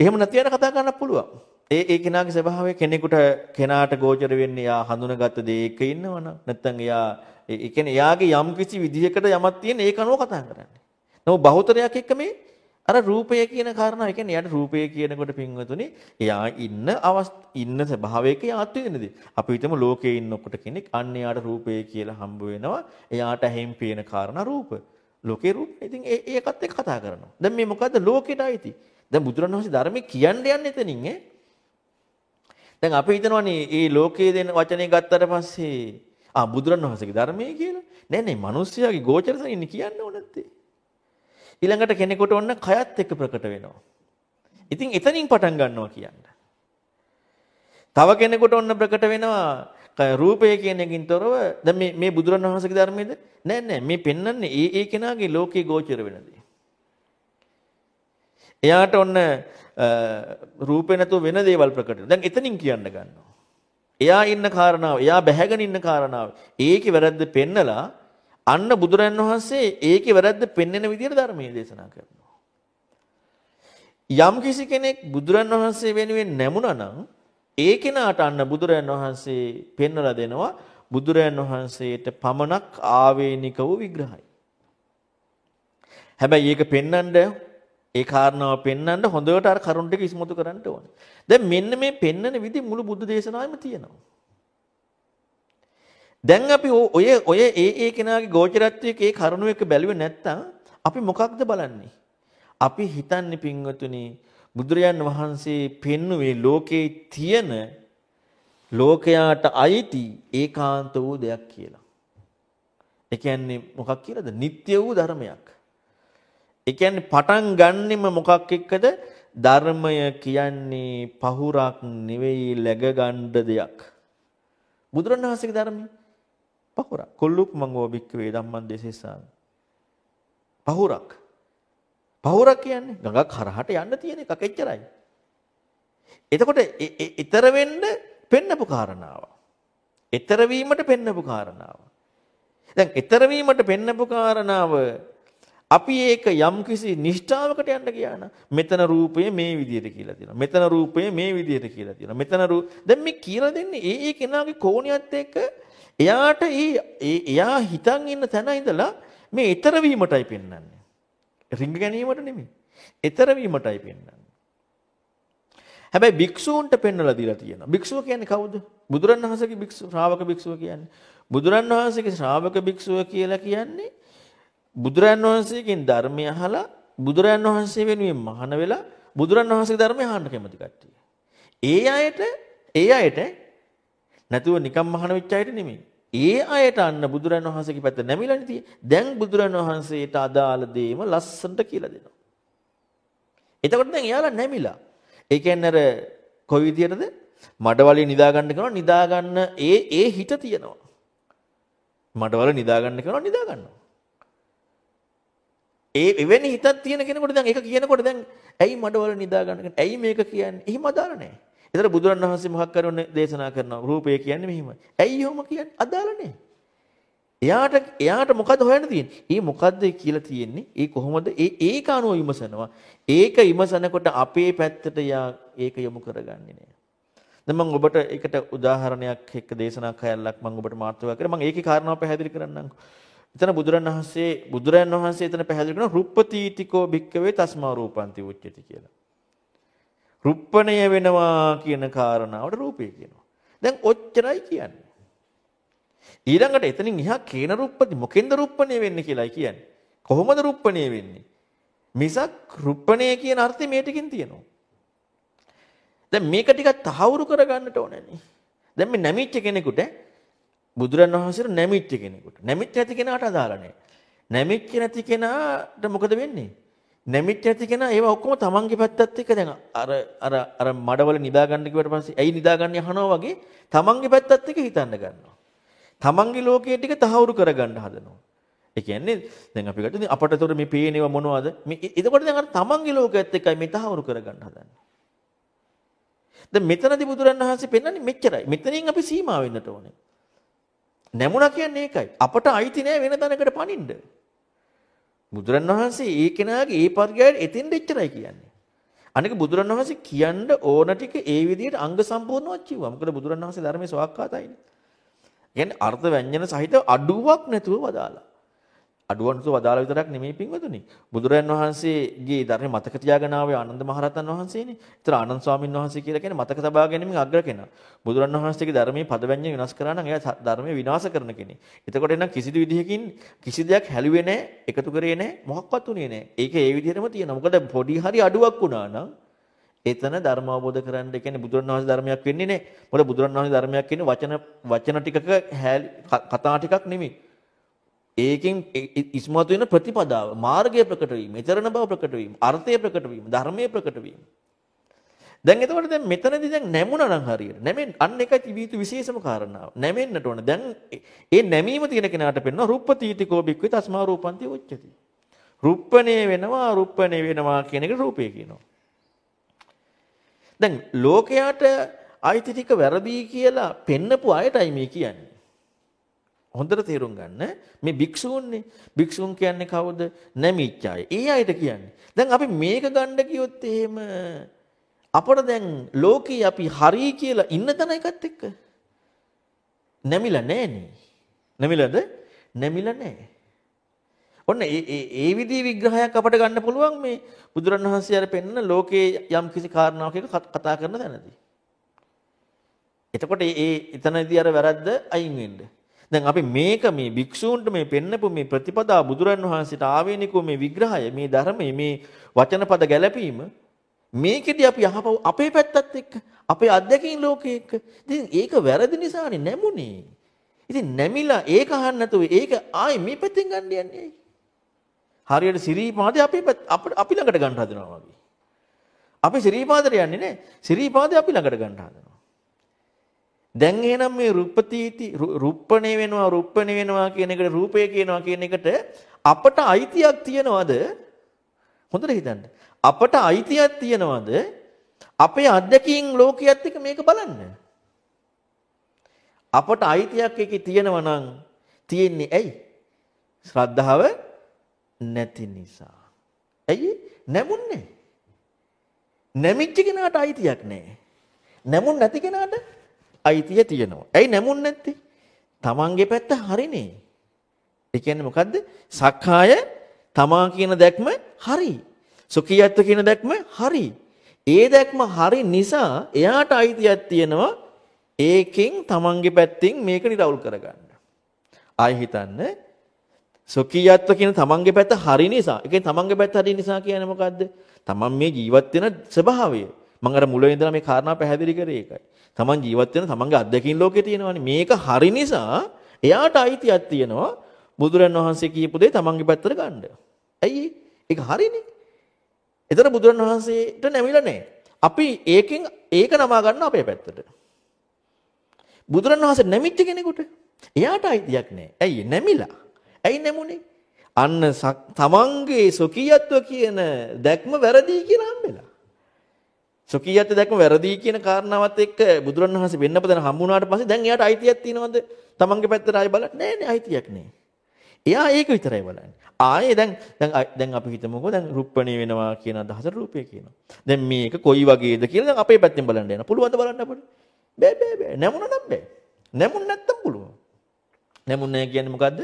එහෙම නැති අයට කතා කරන්න පුළුවන්. ඒ ඒ කෙනාගේ ස්වභාවය කෙනෙකුට කෙනාට ගෝචර වෙන්නේ යා හඳුනගත්ත දේ එක ඉන්නවනම් නැත්නම් එයා ඒ කියන්නේ එයාගේ යම් කිසි විදිහකට යමක් තියෙන ඒක අනුව කතා කරන්නේ. නමුත් බහුතරයක් එක්ක මේ අර රූපය කියන කාරණාව, ඒ කියන්නේ එයාට රූපය කියනකොට පින්වතුනි, එයා ඉන්න අවස්ථ ඉන්න ස්වභාවයක යාත් වෙනදී. අපි හිතමු ලෝකේ ඉන්නකොට කෙනෙක් අන්න එයාට රූපය කියලා හම්බ වෙනවා. එයාට ඇහෙන් පේන කාරණා රූප. ලෝකේ රූප. ඉතින් ඒකත් එක්ක කතා කරනවා. දැන් මේ මොකද්ද ලෝකෙට අයිති? දැන් බුදුරණවහන්සේ ධර්මයේ කියන්න යන්නේ එතනින් ඈ. දැන් අපි හිතනවානේ මේ ලෝකයේ දෙන වචනේ ගත්තට පස්සේ ආ බුදුරණවහන්සේගේ ධර්මයේ කියලා. නෑ නෑ මිනිස්සයාගේ ගෝචරසන් ඉන්නේ කියන්න ඕන නැත්තේ. ඊළඟට කෙනෙකුට ඔන්න කයත් එක්ක ප්‍රකට වෙනවා. ඉතින් එතනින් පටන් ගන්නවා කියන්න. තව කෙනෙකුට ඔන්න ප්‍රකට වෙනවා රූපය කියන එකකින් තොරව දැන් මේ මේ බුදුරණවහන්සේගේ ධර්මයේද නෑ නෑ මේ පෙන්වන්නේ ඒ ඒ කෙනාගේ ලෝකේ ගෝචර වෙන දේ. එයාට ඔන්න රූපේ නැතුව වෙන දේවල් ප්‍රකට වෙනවා. දැන් එතනින් කියන්න ගන්නවා. එයා ඉන්න කාරණාව, එයා බැහැගෙන ඉන්න කාරණාව. ඒකේ වැරද්ද පෙන්නලා අන්න බුදුරන් වහන්සේ ඒකේ වැරද්ද පෙන්වන විදිහට ධර්මයේ දේශනා කරනවා. යම් කිසි කෙනෙක් බුදුරන් වහන්සේ වෙනුවෙන් නැමුණා නම් ඒ කෙනාට අන්න බුදුරන් වහන්සේ පෙන්වලා දෙනවා බුදුරන් වහන්සේට පමණක් ආවේනික වූ විග්‍රහයි. හැබැයි ඒක පෙන්වන්න ඒ කාරණාව පෙන්වන්න හොඳට අර කරුණ ටික ඉස්මතු කරන්න ඕනේ. දැන් මෙන්න මේ පෙන්වන විදි මුළු බුදු දේශනාවෙම තියෙනවා. දැන් අපි ඔය ඔය ඒ ඒ කෙනාගේ ගෝචරත්වයක ඒ කරුණ එක බැලුවේ නැත්තම් අපි මොකක්ද බලන්නේ? අපි හිතන්නේ පින්වතුනි බුදුරයන් වහන්සේ පෙන්වුවේ ලෝකේ තියෙන ලෝකයාට අයිති ඒකාන්ත වූ දෙයක් කියලා. ඒ කියන්නේ මොකක් කියලාද? නিত্য වූ ධර්මයක්. ඒ කියන්නේ පටන් ගන්නෙම මොකක් එක්කද? ධර්මය කියන්නේ පහුරක් නෙවෙයි läග ගන්න දෙයක්. බුදුරණවහන්සේගේ ධර්මය පහුරක්. කුල්ලුක් මංගෝ බික්කවේ ධම්මං දේශේසාමි. පහුරක්. පහුරක් කියන්නේ ගඟක් හරහට යන්න තියෙන එකක් එච්චරයි. එතකොට ඊතර වෙන්න පෙන්නපු කාරණාව. ඊතර වීමට පෙන්නපු කාරණාව. දැන් ඊතර වීමට පෙන්නපු කාරණාව අපි ඒක යම්කිසි නිෂ්ඨාවකට යන්න ගියා නම් මෙතන රූපය මේ විදිහට කියලා තියෙනවා. මෙතන රූපය මේ විදිහට කියලා තියෙනවා. මෙතන රූ දැන් මේ කියලා දෙන්නේ ඒ ඒ කෙනාගේ කෝණියත් එක්ක එයාට ඒ එයා හිතන් ඉන්න තැන ඉඳලා මේ ඊතර වීමටයි පෙන්වන්නේ. රිංග ගැනීමට නෙමෙයි. ඊතර වීමටයි පෙන්වන්නේ. හැබැයි භික්ෂූන්ට පෙන්වලා දීලා තියෙනවා. භික්ෂුව කියන්නේ කවුද? බුදුරණවහන්සේගේ භික්ෂුව, ශ්‍රාවක භික්ෂුව කියන්නේ. බුදුරණවහන්සේගේ ශ්‍රාවක භික්ෂුව කියලා කියන්නේ බුදුරන් වහන්සේගෙන් ධර්මය අහලා බුදුරන් වහන්සේ වෙනුවෙන් මහාන වෙලා බුදුරන් වහන්සේගේ ධර්මය අහන්න කැමති කට්ටිය. ඒ අයට ඒ අයට නැතුව නිකම් මහාන වෙච්ච අයට නෙමෙයි. ඒ අයට අන්න බුදුරන් වහන්සේගේ පැත්ත නැමිලානේ තියෙන්නේ. දැන් බුදුරන් වහන්සේට අදාළ දේම ලස්සනට කියලා දෙනවා. එතකොට දැන් එයාලා නැමිලා. ඒ කියන්නේ අර කොයි විදියටද? මඩවලින් නිදා ගන්න කරනවා නිදා ගන්න ඒ ඒ හිත තියෙනවා. මඩවල නිදා ගන්න කරනවා නිදා ගන්නවා. ඒ එවැනි හිතක් තියෙන කෙනෙකුට දැන් ඒක කියනකොට දැන් ඇයි මඩවල නිදා ගන්න ඇයි මේක කියන්නේ? එහෙම අදාළ නැහැ. ඒතර බුදුරණවහන්සේ මොකක් කරන්නේ දේශනා කරනවා රූපය කියන්නේ මෙහිමයි. ඇයි එහෙම කියන්නේ? අදාළ නැහැ. එයාට එයාට මොකද හොයන්න තියෙන්නේ? ඒ මොකද්ද කියලා තියෙන්නේ? ඒ කොහොමද? ඒ ඒක අනුව විමසනවා. ඒක විමසනකොට අපේ පැත්තට යා ඒක යොමු කරගන්නේ නෑ. දැන් මම ඔබට ඒකට උදාහරණයක් එක්ක දේශනා කයල්ලක් මම ඔබට මාතෘකා කරා. මම ඒකේ කාරණාව පැහැදිලි කරන්නම්කෝ. එතන බුදුරන් වහන්සේ බුදුරන් වහන්සේ එතන පැහැදිලි කරනවා රුප්පතීතිකෝ භික්කවේ තස්මා රූපන්ති උච්චති කියලා. රුප්පණය වෙනවා කියන කාරණාවට රූපය කියනවා. දැන් ඔච්චරයි කියන්නේ. ඊළඟට එතනින් එහා කේන රුප්පති මොකෙන්ද රුප්පණය වෙන්නේ කියලායි කියන්නේ. කොහොමද රුප්පණය වෙන්නේ? මිසක් රුප්පණය කියන අර්ථය මේ ටිකෙන් තියෙනවා. දැන් මේක ටිකක් තහවුරු කරගන්නට ඕනේ නේ. දැන් මේ නැමිච්ච කෙනෙකුට බුදුරන් වහන්සේට නැමිච්ච කෙනෙකුට. නැමිච්ච නැති කෙනාට අදාළ නැහැ. නැමිච්ච නැති කෙනාට මොකද වෙන්නේ? නැමිච්ච නැති කෙනා ඒවා ඔක්කොම තමන්ගේ පැත්තත් එක්ක දැන් අර අර අර මඩවල නිදා ගන්න කිව්වට පස්සේ ඇයි නිදාගන්නේ අහනවා වගේ තමන්ගේ පැත්තත් එක්ක හිතන්න ගන්නවා. තමන්ගේ ලෝකයේ ටික තහවුරු කරගන්න හදනවා. ඒ කියන්නේ දැන් අපි ගත්තොත් අපට ඒතකොට මේ පේනේව මොනවද? මේ එතකොට දැන් අර තමන්ගේ ලෝකයේත් එක්කයි මේ තහවුරු කරගන්න හදන්නේ. දැන් මෙතනදී බුදුරන් වහන්සේ පෙන්වන්නේ මෙච්චරයි. මෙතනින් අපි සීමා වෙන්නට ඕනේ. නැමුණා කියන්නේ ඒකයි. අපට අයිති නෑ වෙන තැනකට පනින්න. බුදුරන් වහන්සේ ඒ කෙනාගේ ඒ පරිගයයට එතෙන් දෙච්චරයි කියන්නේ. අනික බුදුරණවහන්සේ කියන්න ඕන ටික ඒ විදිහට අංග සම්පූර්ණවත් කිව්වා. මොකද බුදුරණවහන්සේ ධර්මයේ සවක්කාතයිනේ. කියන්නේ අර්ථ ව්‍යංජන සහිත අඩුවක් නැතුව වදාලා. අඩුවන්තු වදාළ විතරක් නෙමෙයි පින්වතුනි. බුදුරයන් වහන්සේගේ ධර්ම මතක තියාගෙන ආවේ ආනන්ද මහරහතන් වහන්සේනේ. ඒතර ආනන්ද ස්වාමීන් වහන්සේ කියලා කියන්නේ මතක තබා ගැනීමෙන් අග්‍ර කෙනා. බුදුරන් වහන්සේගේ ධර්මයේ පදවැඤ්ඤ විනාශ කරා නම් එයා ධර්මයේ විනාශ කරන කෙනෙක්. එතකොට එනම් කිසිදු විදිහකින් කිසි දෙයක් හැලුවේ නැහැ, එකතු කරේ නැහැ, මොකක්වත් උනේ නැහැ. ඒක ඒ විදිහටම තියෙනවා. මොකද පොඩි හරි අඩුවක් වුණා නම් එතන ධර්ම අවබෝධ කරගන්න කියන්නේ බුදුරන් වහන්සේ ධර්මයක් වෙන්නේ නැහැ. මොකද බුදුරන් වහන්සේ ධර්මයක් කියන්නේ වචන වචන ටිකක කතා ටිකක් නෙමෙයි. ඒකෙන් ඉස්මතු වෙන ප්‍රතිපදාව මාර්ගය ප්‍රකට වීම, ඊතරණ බව ප්‍රකට වීම, අර්ථය ප්‍රකට වීම, ධර්මයේ ප්‍රකට වීම. දැන් එතකොට දැන් මෙතනදී දැන් නැමුණා නම් හරියට. නැමෙන් අන්න එකයි තිබී යුතු විශේෂම කාරණාව. නැමෙන්නට ඕන. දැන් ඒ නැමීම තියෙන කෙනාට පෙන්වනවා රුප්පතීතිකෝ බික්කේ තස්මා රූපන්ති උච්චති. රුප්පණේ වෙනවා රුප්පණේ වෙනවා කියන එක රූපය කියනවා. දැන් ලෝකයට අයිති ටික වැරදි කියලා පෙන්නපු අයටයි මේ කියන්නේ. හොඳට තේරුම් ගන්න මේ භික්ෂූන්නේ භික්ෂූන් කියන්නේ කවුද නැමිච්ච අය. ඒ අයට කියන්නේ. දැන් අපි මේක ගන්න කිව්වොත් එහෙම අපට දැන් ලෝකේ අපි හරි කියලා ඉන්න තැන එකත් එක්ක නැමිලා නැහනේ. නැමිලාද? නැමිලා නැහැ. ඔන්න ඒ ඒ ඒ විදිහේ විග්‍රහයක් අපට ගන්න පුළුවන් මේ බුදුරණවහන්සේ අර පෙන්න ලෝකේ යම් කිසි කාරණාවක් එක කතා කරන තැනදී. එතකොට ඒ එතනදී අර වැරද්ද අයින් වෙන්නේ දැන් අපි මේක මේ භික්ෂූන්ට මේ පෙන්නපු මේ ප්‍රතිපදා බුදුරන් වහන්සේට ආවේනිකව මේ විග්‍රහය මේ ධර්මයේ මේ වචනපද ගැලපීම මේකෙදි අපි අහපව අපේ පැත්තත් එක්ක අපේ අධ්‍යක්ෂින් ලෝකයේ එක්ක. ඉතින් ඒක වැරදි නිසානේ නැමුනේ. ඉතින් නැමිලා ඒක අහන්න නැතුව ඒක ආයේ මේ පැත්තෙන් ගන්න යන්නේ හරියට සිරීපාදේ අපේ අපි ළඟට ගන්න හදනවා වගේ. අපි සිරීපාදට යන්නේ නැහැ සිරීපාදේ අපි ළඟට ගන්න හදනවා. දැන් එහෙනම් මේ රුප්පතීති රුප්පණේ වෙනවා රුප්පණේ වෙනවා කියන එකට රූපය කියනවා කියන එකට අපට අයිතියක් තියනවද? හොඳට හිතන්න. අපට අයිතියක් තියනවද? අපේ අධ්‍යක්ීම් ලෝකයේත් එක්ක මේක බලන්න. අපට අයිතියක් එකේ තියෙනවා නම් තියෙන්නේ ඇයි? ශ්‍රද්ධාව නැති නිසා. ඇයි? නැමුන්නේ. නැමිච්ච කෙනාට අයිතියක් නැහැ. නැමුන් නැති කෙනාට අයිතිය තියෙනවා. ඇයි නැමුන් නැත්තේ? තමන්ගේ පැත්ත හරිනේ. ඒ කියන්නේ මොකද්ද? සක්කාය තමා කියන දැක්ම හරි. සුඛියත්ව කියන දැක්ම හරි. ඒ දැක්ම හරි නිසා එයාට අයිතියක් තියෙනවා ඒකෙන් තමන්ගේ පැත්තෙන් මේක නිරවුල් කරගන්න. ආයි හිතන්න සොකියත්ව කියන තමන්ගේ පැත්ත හරි නිසා. ඒ කියන්නේ තමන්ගේ පැත්ත හරි නිසා කියන්නේ මොකද්ද? තමන් මේ ජීවත් වෙන ස්වභාවය. මම අර මුලින් ඉඳලා මේ කාරණා පැහැදිලි කරේ ඒකයි. තමන් ජීවත් වෙන තමන්ගේ අත්දැකීම් ලෝකේ තියෙනවානේ. මේක හරි නිසා එයාට අයිතියක් තියෙනවා බුදුරන් වහන්සේ කියපු දේ තමන්ගේ පැත්තට ගන්න. ඇයි ඒක හරිනේ. එතන බුදුරන් වහන්සේට නැමිලා නැහැ. අපි ඒකෙන් ඒක නමා ගන්න අපේ පැත්තට. බුදුරන් වහන්සේ නැමිච්ච කෙනෙකුට එයාට අයිතියක් නැහැ. ඇයි නැමිලා? ඇයි නැමුනේ? අන්න තමන්ගේ සොකියත්ව කියන දැක්ම වැරදි කියලා හම්බෙලා. සොකීයත් දැක්ම වැරදි කියන කාරණාවත් එක්ක බුදුරණවහන්සේ වෙන්නප දැන හම්බුණාට පස්සේ දැන් එයාට අයිතියක් තියෙනවද? තමන්ගේ පැත්තට ආයෙ බලන්න නෑ නෑ අයිතියක් නෑ. එයා ඒක විතරයි බලන්නේ. ආයේ දැන් දැන් දැන් අපි හිතමුකෝ දැන් රුප්පණේ වෙනවා කියන අදහස රූපය කියනවා. දැන් මේක කොයි වගේද කියලා දැන් අපේ පැත්තෙන් බලන්න යනවා. පුළුවන්ද බලන්න අපිට? බෑ බෑ බෑ. නැමුණ නම් බෑ. නැමුණ නැත්තම් පුළුවන්. නැමුණ නෑ කියන්නේ මොකද්ද?